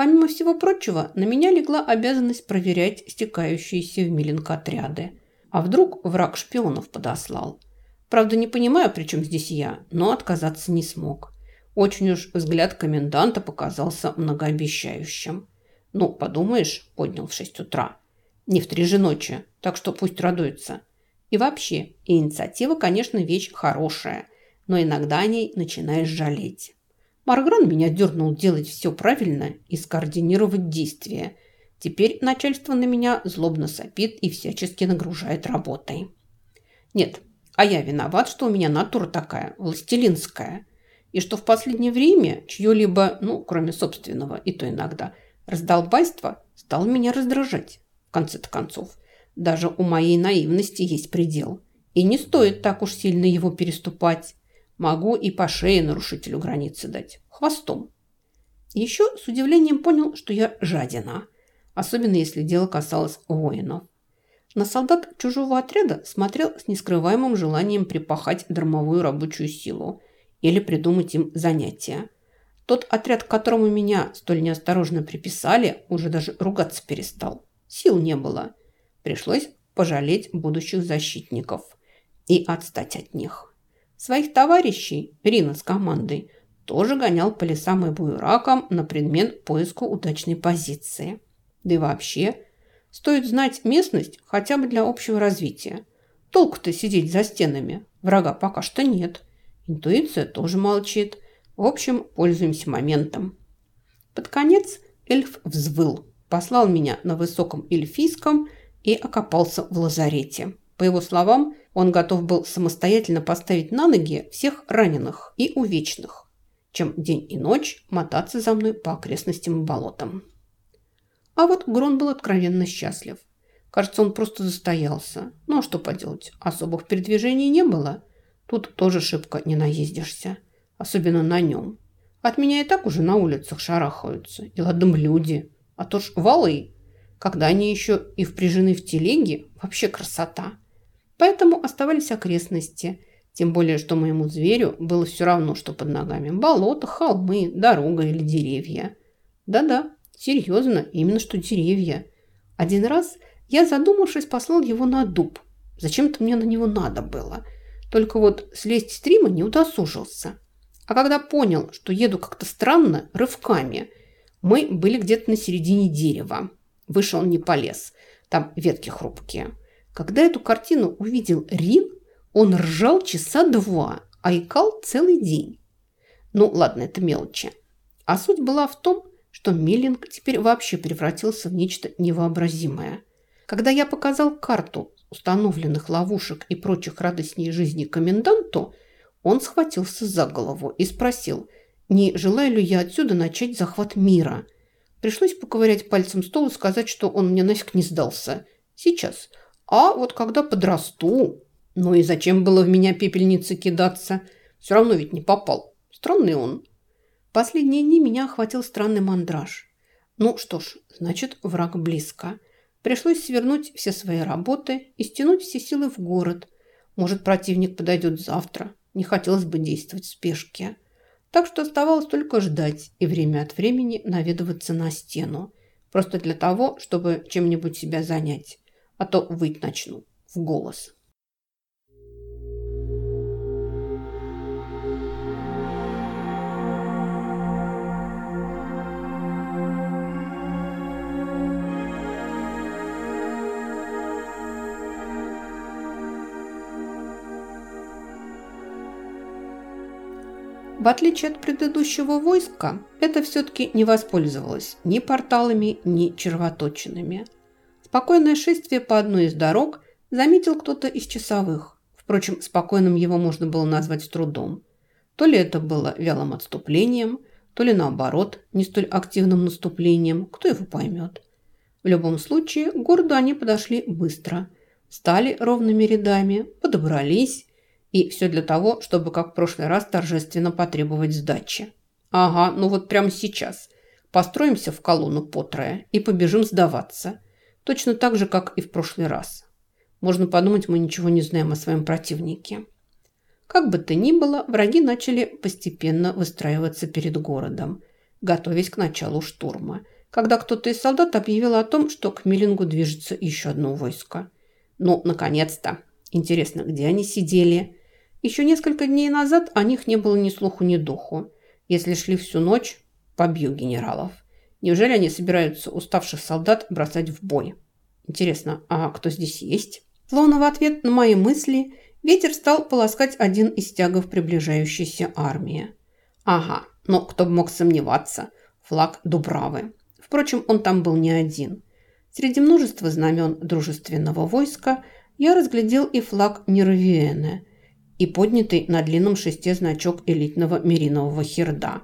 Помимо всего прочего, на меня легла обязанность проверять стекающиеся в Миленко отряды. А вдруг враг шпионов подослал? Правда, не понимаю, при чем здесь я, но отказаться не смог. Очень уж взгляд коменданта показался многообещающим. Ну, подумаешь, поднял в шесть утра. Не в три же ночи, так что пусть радуется. И вообще, инициатива, конечно, вещь хорошая, но иногда о ней начинаешь жалеть. Маргран меня дернул делать все правильно и скоординировать действия. Теперь начальство на меня злобно сопит и всячески нагружает работой. Нет, а я виноват, что у меня натура такая, властелинская. И что в последнее время чье-либо, ну, кроме собственного, и то иногда, раздолбайство стало меня раздражать. В конце-то концов, даже у моей наивности есть предел. И не стоит так уж сильно его переступать. Могу и по шее нарушителю границы дать. Хвостом. Еще с удивлением понял, что я жадина. Особенно если дело касалось воинов. На солдат чужого отряда смотрел с нескрываемым желанием припахать дармовую рабочую силу или придумать им занятия. Тот отряд, к которому меня столь неосторожно приписали, уже даже ругаться перестал. Сил не было. Пришлось пожалеть будущих защитников и отстать от них. Своих товарищей, Рина с командой, тоже гонял по лесам и буеракам на предмет поиска удачной позиции. Да и вообще, стоит знать местность хотя бы для общего развития. Толку-то сидеть за стенами. Врага пока что нет. Интуиция тоже молчит. В общем, пользуемся моментом. Под конец эльф взвыл, послал меня на высоком эльфийском и окопался в лазарете. По его словам, он готов был самостоятельно поставить на ноги всех раненых и увечных, чем день и ночь мотаться за мной по окрестностям и болотам. А вот Грон был откровенно счастлив. Кажется, он просто застоялся. Ну а что поделать, особых передвижений не было. Тут тоже шибко не наездишься, особенно на нем. От меня и так уже на улицах шарахаются, и ладом люди. А то ж валы, когда они еще и впряжены в телеги, вообще красота. Поэтому оставались окрестности. Тем более, что моему зверю было все равно, что под ногами. Болото, холмы, дорога или деревья. Да-да, серьезно, именно что деревья. Один раз я, задумавшись, послал его на дуб. Зачем-то мне на него надо было. Только вот слезть с трима не удосужился. А когда понял, что еду как-то странно, рывками, мы были где-то на середине дерева. Выше он не полез. Там ветки хрупкие. Когда эту картину увидел Рин, он ржал часа два, а икал целый день. Ну, ладно, это мелочи. А суть была в том, что Миллинг теперь вообще превратился в нечто невообразимое. Когда я показал карту установленных ловушек и прочих радостней жизни коменданту, он схватился за голову и спросил, не желаю ли я отсюда начать захват мира. Пришлось поковырять пальцем стол и сказать, что он мне нафиг не сдался. Сейчас, а вот когда подрасту... Ну и зачем было в меня пепельницы кидаться? Все равно ведь не попал. Странный он. Последние дни меня охватил странный мандраж. Ну что ж, значит, враг близко. Пришлось свернуть все свои работы и стянуть все силы в город. Может, противник подойдет завтра. Не хотелось бы действовать в спешке. Так что оставалось только ждать и время от времени наведываться на стену. Просто для того, чтобы чем-нибудь себя занять а то выть начну в голос. В отличие от предыдущего войска, это все-таки не воспользовалось ни порталами, ни червоточинами – Спокойное шествие по одной из дорог заметил кто-то из часовых. Впрочем, спокойным его можно было назвать с трудом. То ли это было вялым отступлением, то ли наоборот, не столь активным наступлением, кто его поймет. В любом случае, к городу они подошли быстро, стали ровными рядами, подобрались, и все для того, чтобы, как в прошлый раз, торжественно потребовать сдачи. Ага, ну вот прямо сейчас. Построимся в колонну потрое и побежим сдаваться – Точно так же, как и в прошлый раз. Можно подумать, мы ничего не знаем о своем противнике. Как бы то ни было, враги начали постепенно выстраиваться перед городом. готовясь к началу штурма, когда кто-то из солдат объявил о том, что к Миллингу движется еще одно войско. Ну, наконец-то. Интересно, где они сидели? Еще несколько дней назад о них не было ни слуху, ни духу. Если шли всю ночь, побью генералов. Неужели они собираются уставших солдат бросать в бой? Интересно, а кто здесь есть? Словно в ответ на мои мысли ветер стал полоскать один из тягов приближающейся армии. Ага, но кто бы мог сомневаться. Флаг Дубравы. Впрочем, он там был не один. Среди множества знамен дружественного войска я разглядел и флаг Неравиэна, и поднятый на длинном шесте значок элитного меринового херда.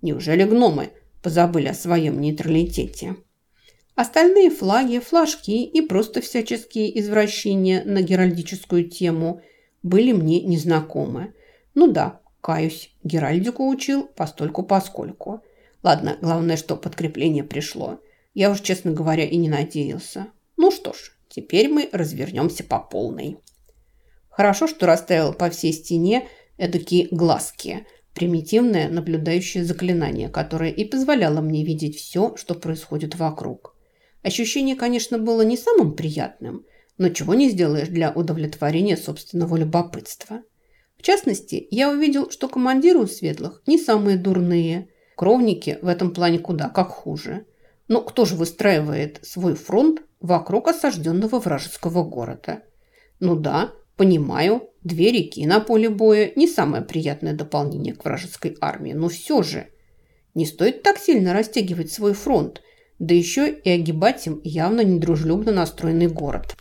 Неужели гномы позабыли о своем нейтралитете? Остальные флаги, флажки и просто всяческие извращения на геральдическую тему были мне незнакомы. Ну да, каюсь, геральдику учил постольку-поскольку. Ладно, главное, что подкрепление пришло. Я уж, честно говоря, и не надеялся. Ну что ж, теперь мы развернемся по полной. Хорошо, что расставил по всей стене эдакие глазки, примитивное наблюдающее заклинание, которое и позволяло мне видеть все, что происходит вокруг. Ощущение, конечно, было не самым приятным, но чего не сделаешь для удовлетворения собственного любопытства. В частности, я увидел, что командиры у светлых не самые дурные. Кровники в этом плане куда как хуже. Но кто же выстраивает свой фронт вокруг осажденного вражеского города? Ну да, Понимаю, две реки на поле боя – не самое приятное дополнение к вражеской армии, но все же не стоит так сильно растягивать свой фронт, да еще и огибать им явно недружелюбно настроенный город.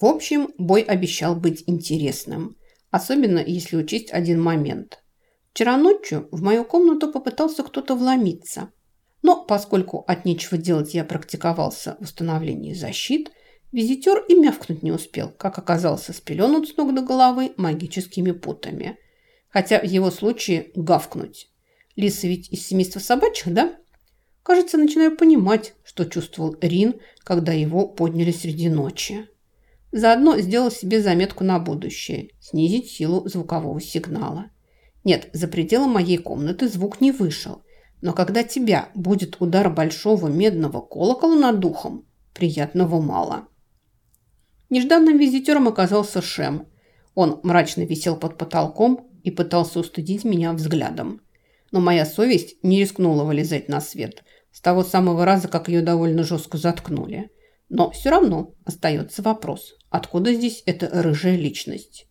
В общем, бой обещал быть интересным, особенно если учесть один момент. Вчера ночью в мою комнату попытался кто-то вломиться, но поскольку от нечего делать я практиковался в установлении защит – Визитер и мявкнуть не успел, как оказался спеленут с ног до головы магическими путами. Хотя в его случае гавкнуть. Лисы ведь из семейства собачьих, да? Кажется, начинаю понимать, что чувствовал Рин, когда его подняли среди ночи. Заодно сделал себе заметку на будущее – снизить силу звукового сигнала. Нет, за пределы моей комнаты звук не вышел. Но когда тебя будет удар большого медного колокола над духом, приятного мало. Нежданным визитером оказался Шем. Он мрачно висел под потолком и пытался устудить меня взглядом. Но моя совесть не рискнула вылезать на свет с того самого раза, как ее довольно жестко заткнули. Но все равно остается вопрос, откуда здесь эта рыжая личность?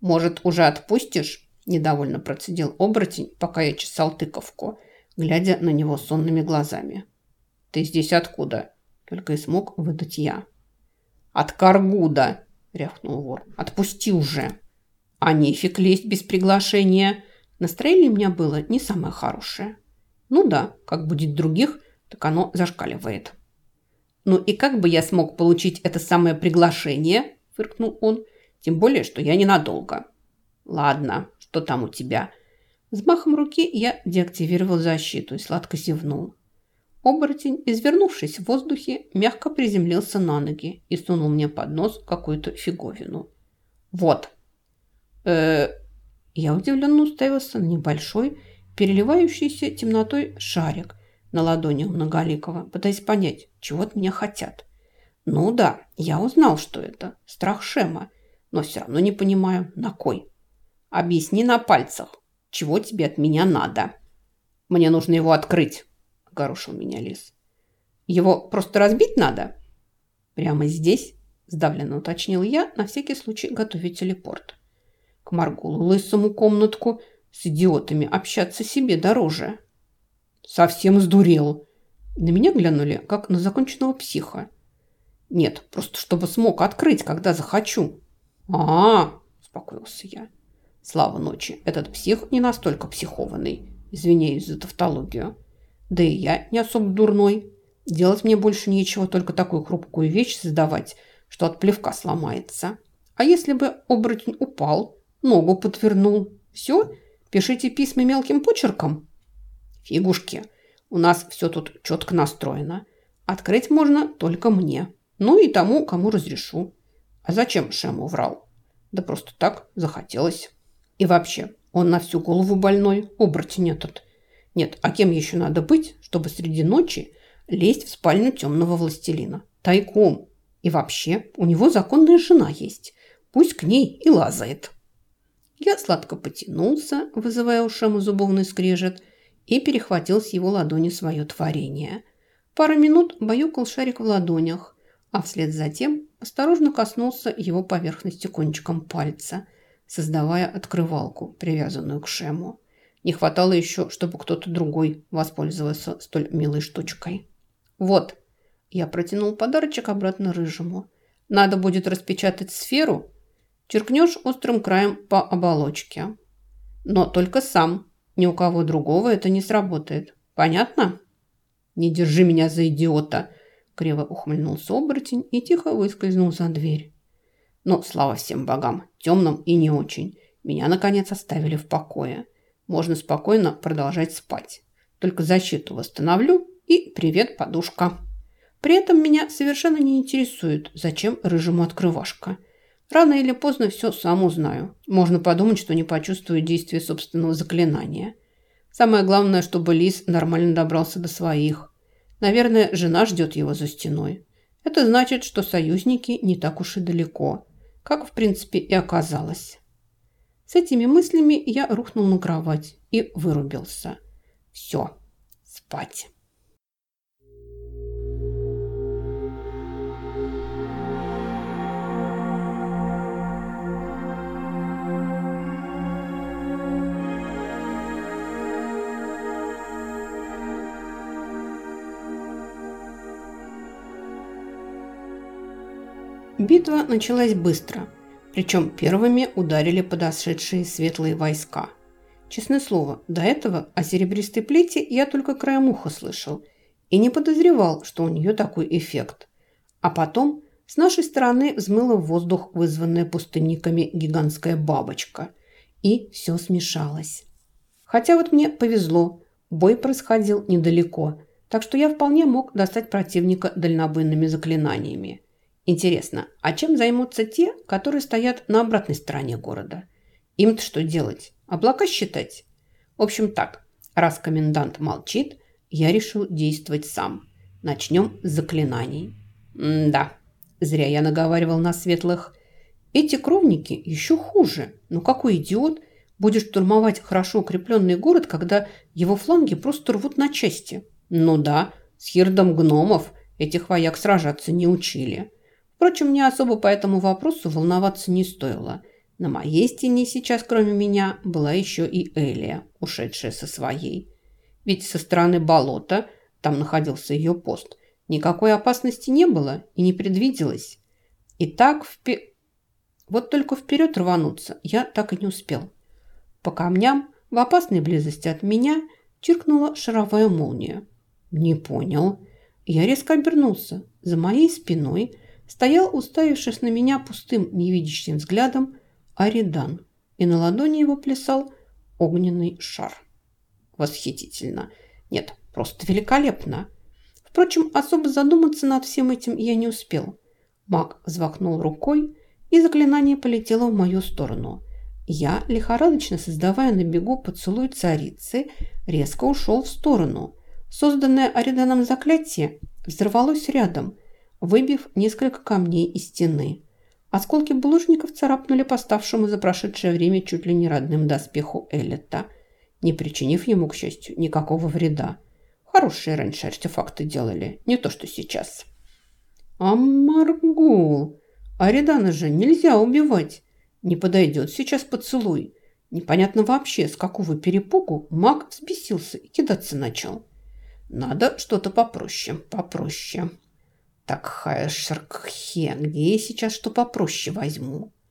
«Может, уже отпустишь?» – недовольно процедил оборотень, пока я чесал тыковку, глядя на него сонными глазами. «Ты здесь откуда?» – только и смог выдать я. «От Каргуда!» – рявкнул вор. «Отпусти уже!» «А нефиг лезть без приглашения!» Настроение у меня было не самое хорошее. Ну да, как будет других, так оно зашкаливает. «Ну и как бы я смог получить это самое приглашение?» – фыркнул он. «Тем более, что я ненадолго». «Ладно, что там у тебя?» Взмахом руки я деактивировал защиту и сладко зевнул. Оборотень, извернувшись в воздухе, мягко приземлился на ноги и сунул мне под нос какую-то фиговину. «Вот!» э Я удивленно уставился на небольшой, переливающийся темнотой шарик на ладони Многоликого, пытаясь понять, чего от меня хотят. «Ну да, я узнал, что это. Страх Шема, но все равно не понимаю, на кой. Объясни на пальцах, чего тебе от меня надо. Мне нужно его открыть» огорошил меня лис. «Его просто разбить надо?» «Прямо здесь?» – сдавленно уточнил я, на всякий случай готовя телепорт. «К Маргулу лысому комнатку с идиотами общаться себе дороже». «Совсем сдурел!» На меня глянули, как на законченного психа. «Нет, просто чтобы смог открыть, когда захочу». «А-а-а!» – успокоился я. «Слава ночи, этот псих не настолько психованный. Извиняюсь за тавтологию. Да и я не особо дурной. Делать мне больше нечего, только такую хрупкую вещь создавать, что от плевка сломается. А если бы оборотень упал, ногу подвернул? Все? Пишите письма мелким почерком? Фигушки. У нас все тут четко настроено. Открыть можно только мне. Ну и тому, кому разрешу. А зачем Шему врал? Да просто так захотелось. И вообще, он на всю голову больной, оборотень этот. Нет, а кем еще надо быть, чтобы среди ночи лезть в спальню темного властелина? Тайком. И вообще, у него законная жена есть. Пусть к ней и лазает. Я сладко потянулся, вызывая у Шема зубовный скрежет, и перехватил с его ладони свое творение. Пару минут баюкал шарик в ладонях, а вслед за тем осторожно коснулся его поверхности кончиком пальца, создавая открывалку, привязанную к Шему. Не хватало еще, чтобы кто-то другой воспользовался столь милой штучкой. «Вот», – я протянул подарочек обратно рыжему. «Надо будет распечатать сферу. Черкнешь острым краем по оболочке. Но только сам. Ни у кого другого это не сработает. Понятно?» «Не держи меня за идиота!» – криво ухмыльнулся оборотень и тихо выскользнул за дверь. «Но, слава всем богам, темным и не очень, меня, наконец, оставили в покое можно спокойно продолжать спать. Только защиту восстановлю и привет, подушка. При этом меня совершенно не интересует, зачем рыжему открывашка. Рано или поздно все сам узнаю. Можно подумать, что не почувствую действия собственного заклинания. Самое главное, чтобы Лис нормально добрался до своих. Наверное, жена ждет его за стеной. Это значит, что союзники не так уж и далеко, как в принципе и оказалось. С этими мыслями я рухнул на кровать и вырубился. Все, спать. Битва началась быстро – причем первыми ударили подошедшие светлые войска. Честное слово, до этого о серебристой плете я только краем уха слышал и не подозревал, что у нее такой эффект. А потом с нашей стороны взмыла в воздух вызванная пустынниками гигантская бабочка. И все смешалось. Хотя вот мне повезло, бой происходил недалеко, так что я вполне мог достать противника дальнобойными заклинаниями. Интересно, а чем займутся те, которые стоят на обратной стороне города? Им-то что делать? Облака считать? В общем так, раз комендант молчит, я решил действовать сам. Начнем с заклинаний. М да, зря я наговаривал на светлых. Эти кровники еще хуже. Ну какой идиот будет штурмовать хорошо укрепленный город, когда его фланги просто рвут на части? Ну да, с хирдом гномов этих вояк сражаться не учили. Впрочем, мне особо по этому вопросу волноваться не стоило. На моей стене сейчас, кроме меня, была еще и Элия, ушедшая со своей. Ведь со стороны болота, там находился ее пост, никакой опасности не было и не предвиделось. И так впе... Вот только вперед рвануться я так и не успел. По камням, в опасной близости от меня, чиркнула шаровая молния. Не понял. Я резко обернулся. За моей спиной стоял, уставившись на меня пустым невидящим взглядом, Аридан, и на ладони его плясал огненный шар. Восхитительно. Нет, просто великолепно. Впрочем, особо задуматься над всем этим я не успел. Маг взвахнул рукой, и заклинание полетело в мою сторону. Я, лихорадочно создавая на бегу поцелуй царицы, резко ушел в сторону. Созданное Ариданом заклятие взорвалось рядом, выбив несколько камней из стены. Осколки булыжников царапнули поставшему за прошедшее время чуть ли не родным доспеху Эллета, не причинив ему, к счастью, никакого вреда. Хорошие раньше артефакты делали, не то что сейчас. А Маргул! Аридана же нельзя убивать. Не подойдет сейчас поцелуй. Непонятно вообще, с какого перепугу маг взбесился и кидаться начал. Надо что-то попроще, попроще. Так, Хайшаркхе, где я сейчас что попроще возьму?